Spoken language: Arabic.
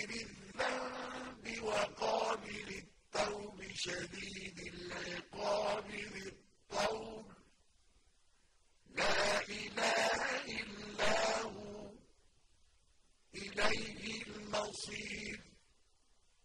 غافر الذنب وقابل التوب شديد العقاب للطوب لا إله إلا هو إليه المصير